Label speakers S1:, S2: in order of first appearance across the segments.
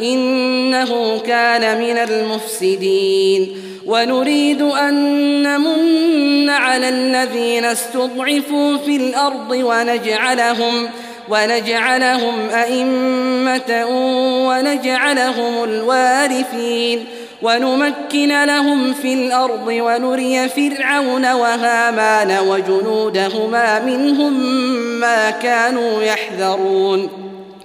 S1: إنه كان من المفسدين. ونريد أن نمن على الذين استضعفوا في الأرض ونجعلهم ونجعلهم أئمة ونجعلهم الوارثين. ونمكن لهم في الأرض ونري فرعون وهامان وجنودهما منهم ما كانوا يحذرون.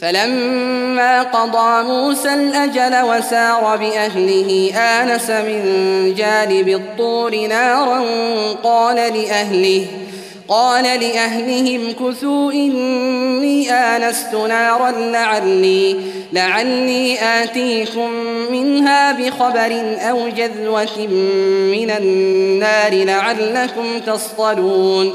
S1: فلما قضى موسى الأجل وسار بأهله آنس من جانب الطور نارا قال لأهله قال لأهلهم كثوا إني آنست نارا لعلي لعلي آتيكم منها بخبر أو جذوة من النار لعلكم تصطلون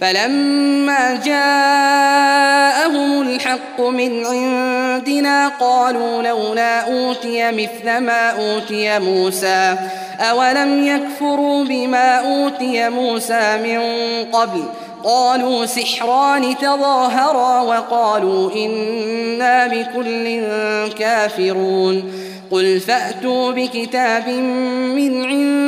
S1: فلما جاءهم الحق من عندنا قالوا لولا أوتي مثل ما أوتي موسى. أولم يكفروا بما أوتي موسى من قبل؟ قالوا سحران تظاهرا وقالوا إنا بكل كافرون. قل فأتوا بكتاب من عند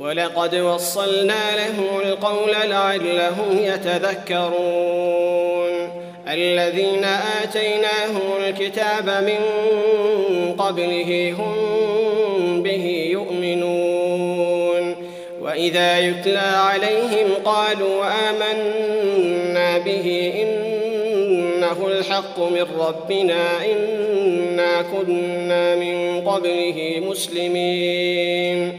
S2: ولقد وصلنا له القول لعلهم يتذكرون. الذين آتيناهم الكتاب من قبله هم به يؤمنون. وإذا يتلى عليهم قالوا آمنا به إنه الحق من ربنا إنا كنا من قبله مسلمين.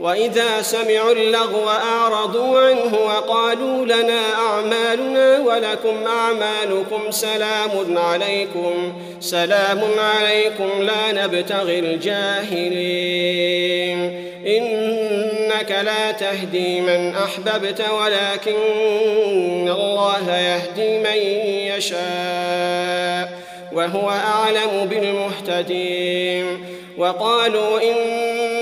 S2: وإذا سمعوا اللغو أعرضوا عنه وقالوا لنا أعمالنا ولكم أعمالكم سلام عليكم سلام عليكم لا نبتغي الجاهلين. إنك لا تهدي من أحببت ولكن الله يهدي من يشاء وهو أعلم بالمهتدين. وقالوا إن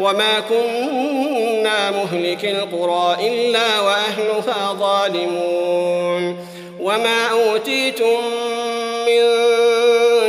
S2: وما كنا مهلك القرى إلا وأهلها ظالمون وما أوتيتم من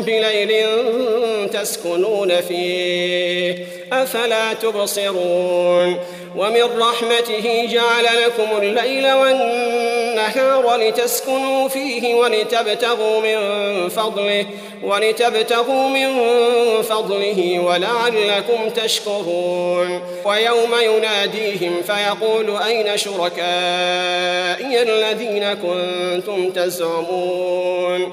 S2: بليل تسكنون فيه. أفلا تبصرون؟ ومن رحمته جعل لكم الليل والنهار لتسكنوا فيه ولتبتغوا من فضله ولتبتغوا من فضله ولعلكم تشكرون. ويوم يناديهم فيقول أين شركائي الذين كنتم تزعمون؟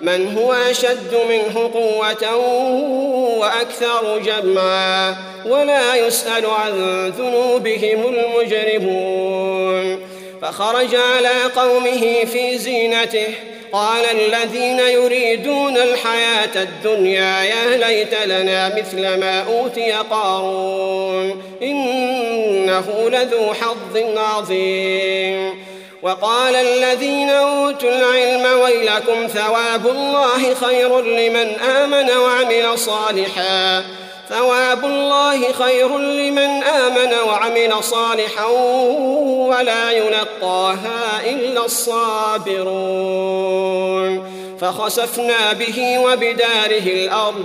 S2: من هو أشد منه قوة وأكثر جمعا ولا يسأل عن ذنوبهم المجرمون. فخرج على قومه في زينته قال الذين يريدون الحياة الدنيا يا ليت لنا مثل ما أوتي قارون إنه لذو حظ عظيم. وقال الذين أوتوا العلم ويلكم ثواب الله خير لمن آمن وعمل صالحا. ثواب الله خير لمن آمن وعمل صالحا ولا يلقاها إلا الصابرون. فخسفنا به وبداره الأرض